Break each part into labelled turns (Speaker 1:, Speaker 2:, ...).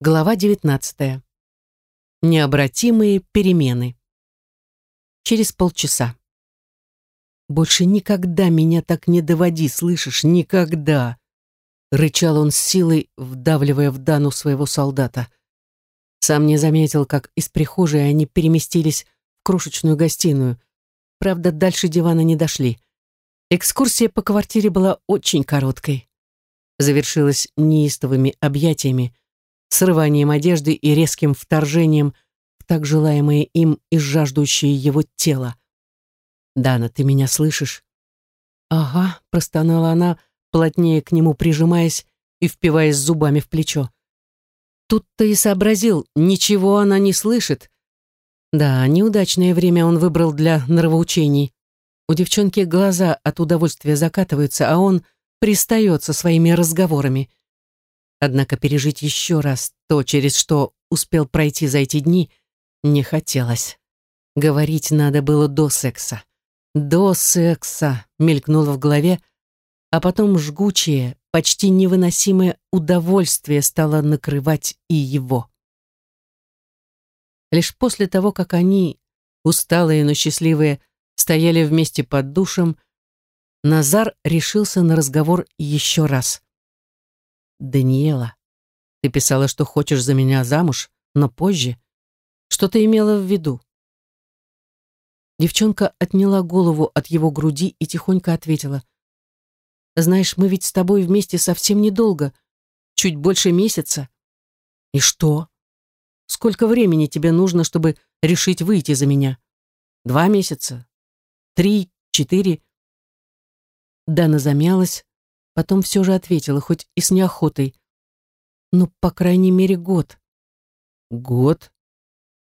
Speaker 1: Глава 19. Необратимые перемены. Через полчаса. «Больше никогда меня так не доводи, слышишь? Никогда!» Рычал он с силой, вдавливая в Дану своего солдата. Сам не заметил, как из прихожей они переместились в крошечную гостиную. Правда, дальше дивана не дошли. Экскурсия по квартире была очень короткой. Завершилась неистовыми объятиями, срыванием одежды и резким вторжением в так желаемое им и жаждущее его тело. «Дана, ты меня слышишь?» «Ага», — простонала она, плотнее к нему прижимаясь и впиваясь зубами в плечо. Тут-то и сообразил, ничего она не слышит. Да, неудачное время он выбрал для нравоучений. У девчонки глаза от удовольствия закатываются, а он пристает со своими разговорами. Однако пережить еще раз то, через что успел пройти за эти дни, не хотелось. Говорить надо было до секса. До секса мелькнуло в голове, а потом жгучее, почти невыносимое удовольствие стало накрывать и его. Лишь после того, как они, усталые, но счастливые, стояли вместе под душем, Назар решился на разговор еще раз. «Даниэла, ты писала, что хочешь за меня замуж, но позже. Что ты имела в виду?» Девчонка отняла голову от его груди и тихонько ответила. «Знаешь, мы ведь с тобой вместе совсем недолго, чуть больше месяца. И что? Сколько времени тебе нужно, чтобы решить выйти за меня? Два месяца? Три? Четыре?» Дана замялась, Потом все же ответила, хоть и с неохотой. Ну, по крайней мере, год. Год?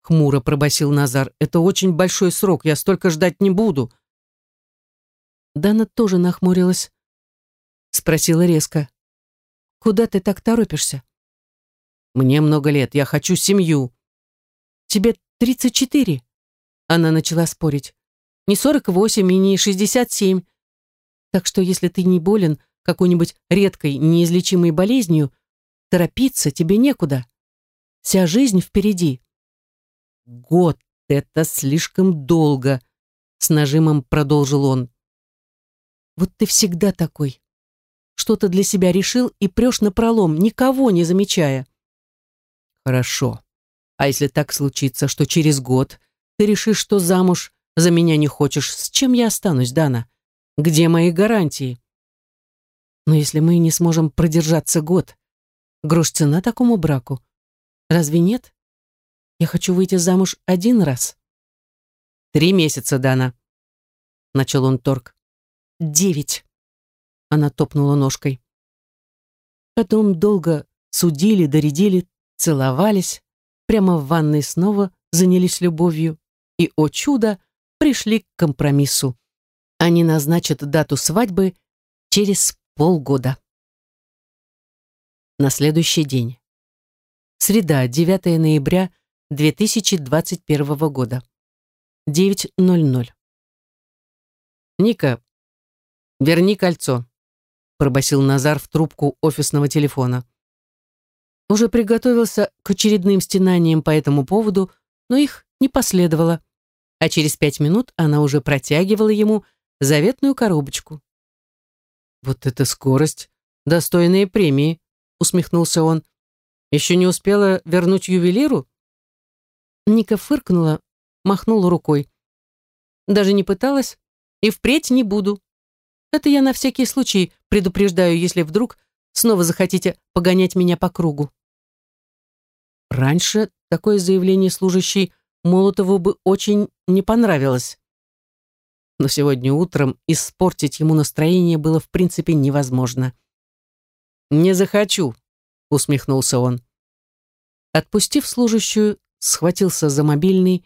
Speaker 1: Хмуро пробасил Назар. Это очень большой срок, я столько ждать не буду. Дана тоже нахмурилась. Спросила резко. Куда ты так торопишься? Мне много лет, я хочу семью. Тебе тридцать четыре. Она начала спорить. Не сорок восемь и не шестьдесят семь. Так что, если ты не болен, какой-нибудь редкой, неизлечимой болезнью, торопиться тебе некуда. Вся жизнь впереди. Год — это слишком долго, с нажимом продолжил он. Вот ты всегда такой. Что-то для себя решил и прешь напролом, никого не замечая. Хорошо. А если так случится, что через год ты решишь, что замуж за меня не хочешь, с чем я останусь, Дана? Где мои гарантии? Но если мы не сможем продержаться год, грош цена такому браку. Разве нет? Я хочу выйти замуж один раз. Три месяца, Дана. Начал он торг. Девять. Она топнула ножкой. Потом долго судили, доредили, целовались, прямо в ванной снова занялись любовью и, о чудо, пришли к компромиссу. Они назначат дату свадьбы через полгода. На следующий день. Среда, 9 ноября 2021 года. 9.00. «Ника, верни кольцо», — пробасил Назар в трубку офисного телефона. Уже приготовился к очередным стенаниям по этому поводу, но их не последовало, а через пять минут она уже протягивала ему заветную коробочку. «Вот это скорость! Достойные премии!» — усмехнулся он. «Еще не успела вернуть ювелиру?» Ника фыркнула, махнула рукой. «Даже не пыталась и впредь не буду. Это я на всякий случай предупреждаю, если вдруг снова захотите погонять меня по кругу». Раньше такое заявление служащей Молотову бы очень не понравилось но сегодня утром испортить ему настроение было в принципе невозможно. «Не захочу», — усмехнулся он. Отпустив служащую, схватился за мобильный,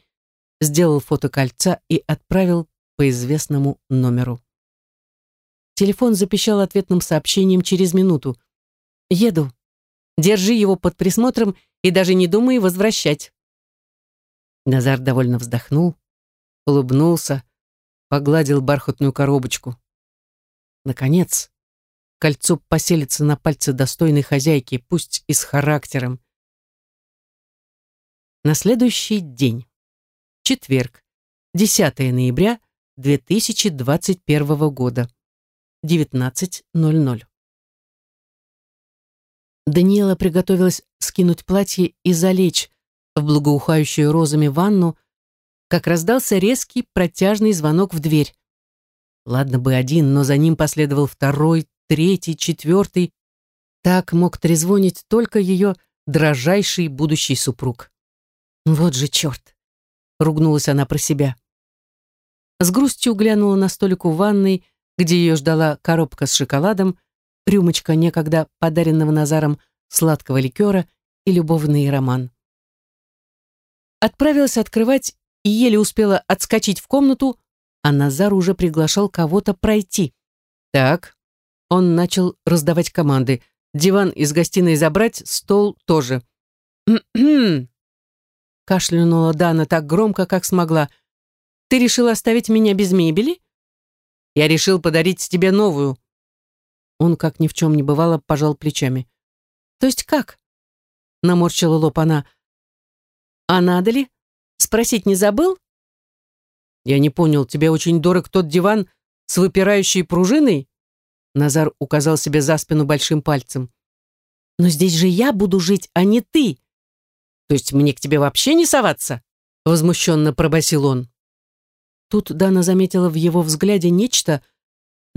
Speaker 1: сделал фото кольца и отправил по известному номеру. Телефон запищал ответным сообщением через минуту. «Еду. Держи его под присмотром и даже не думай возвращать». Назар довольно вздохнул, улыбнулся, погладил бархатную коробочку. Наконец, кольцо поселится на пальце достойной хозяйки, пусть и с характером. На следующий день. Четверг. 10 ноября 2021 года. 19.00. Даниэла приготовилась скинуть платье и залечь в благоухающую розами ванну, как раздался резкий протяжный звонок в дверь. Ладно бы один, но за ним последовал второй, третий, четвертый. Так мог трезвонить только ее дрожайший будущий супруг. Вот же черт! Ругнулась она про себя. С грустью глянула на столик у ванной, где ее ждала коробка с шоколадом, рюмочка некогда подаренного Назаром сладкого ликера и любовный роман. Отправилась открывать и еле успела отскочить в комнату, а Назар уже приглашал кого-то пройти. Так, он начал раздавать команды. Диван из гостиной забрать, стол тоже. «Кхм-кхм», кашлянула Дана так громко, как смогла. «Ты решил оставить меня без мебели?» «Я решил подарить тебе новую», он, как ни в чем не бывало, пожал плечами. «То есть как?» Наморщила лоб она. «А надо ли? Спросить не забыл?» «Я не понял, тебе очень дорог тот диван с выпирающей пружиной?» Назар указал себе за спину большим пальцем. «Но здесь же я буду жить, а не ты!» «То есть мне к тебе вообще не соваться?» Возмущенно пробасил он. Тут Дана заметила в его взгляде нечто,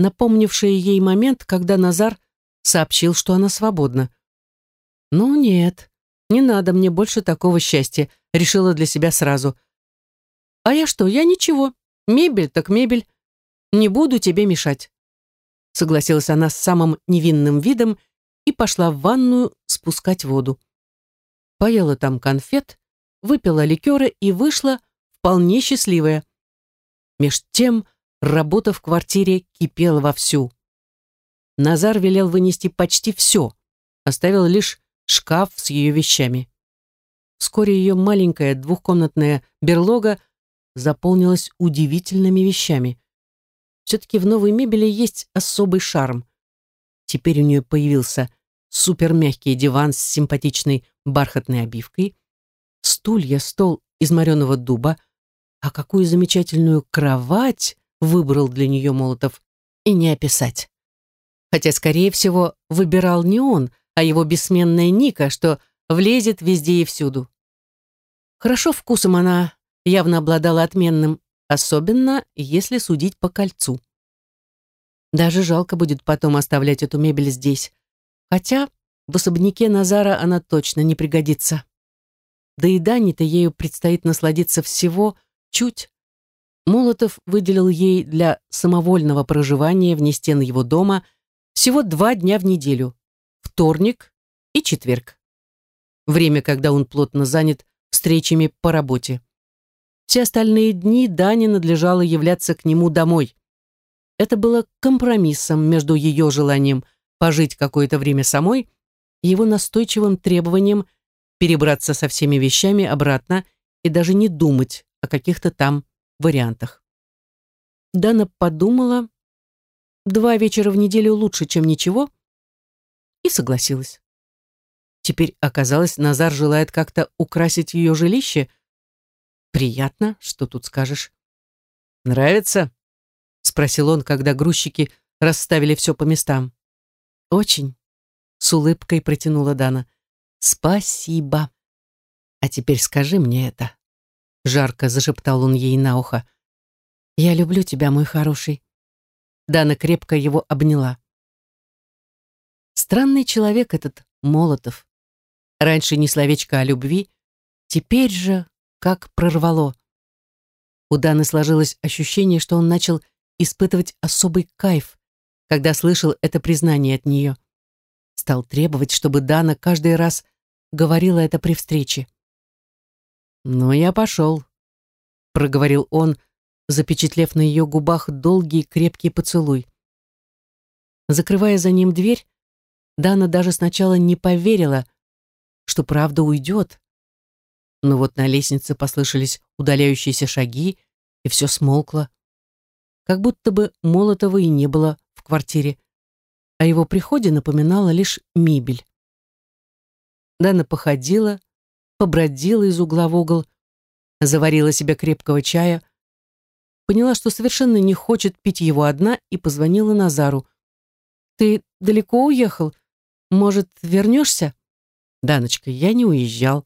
Speaker 1: напомнившее ей момент, когда Назар сообщил, что она свободна. «Ну нет, не надо мне больше такого счастья», решила для себя сразу. «А я что, я ничего, мебель так мебель, не буду тебе мешать», согласилась она с самым невинным видом и пошла в ванную спускать воду. Поела там конфет, выпила ликера и вышла вполне счастливая. Меж тем Работа в квартире кипела вовсю. Назар велел вынести почти все, оставил лишь шкаф с ее вещами. Вскоре ее маленькая двухкомнатная берлога заполнилась удивительными вещами. Все-таки в новой мебели есть особый шарм. Теперь у нее появился супермягкий диван с симпатичной бархатной обивкой, стулья, стол из мореного дуба, а какую замечательную кровать выбрал для нее Молотов, и не описать. Хотя, скорее всего, выбирал не он, а его бессменная Ника, что влезет везде и всюду. Хорошо вкусом она явно обладала отменным, особенно если судить по кольцу. Даже жалко будет потом оставлять эту мебель здесь. Хотя в особняке Назара она точно не пригодится. Да и Дане-то ею предстоит насладиться всего чуть, Молотов выделил ей для самовольного проживания вне стен его дома всего два дня в неделю – вторник и четверг. Время, когда он плотно занят встречами по работе. Все остальные дни Дане надлежало являться к нему домой. Это было компромиссом между ее желанием пожить какое-то время самой и его настойчивым требованием перебраться со всеми вещами обратно и даже не думать о каких-то там вариантах. Дана подумала, два вечера в неделю лучше, чем ничего, и согласилась. Теперь оказалось, Назар желает как-то украсить ее жилище. Приятно, что тут скажешь. «Нравится?» — спросил он, когда грузчики расставили все по местам. «Очень», — с улыбкой протянула Дана. «Спасибо. А теперь скажи мне это». Жарко зашептал он ей на ухо. «Я люблю тебя, мой хороший». Дана крепко его обняла. Странный человек этот Молотов. Раньше не словечко о любви, теперь же как прорвало. У Даны сложилось ощущение, что он начал испытывать особый кайф, когда слышал это признание от нее. Стал требовать, чтобы Дана каждый раз говорила это при встрече. «Ну, я пошел», — проговорил он, запечатлев на ее губах долгий крепкий поцелуй. Закрывая за ним дверь, Дана даже сначала не поверила, что правда уйдет. Но вот на лестнице послышались удаляющиеся шаги, и все смолкло. Как будто бы Молотова и не было в квартире, а его приходе напоминала лишь мебель. Дана походила, побродила из угла в угол, заварила себе крепкого чая, поняла, что совершенно не хочет пить его одна и позвонила Назару. «Ты далеко уехал? Может, вернешься?» «Даночка, я не уезжал.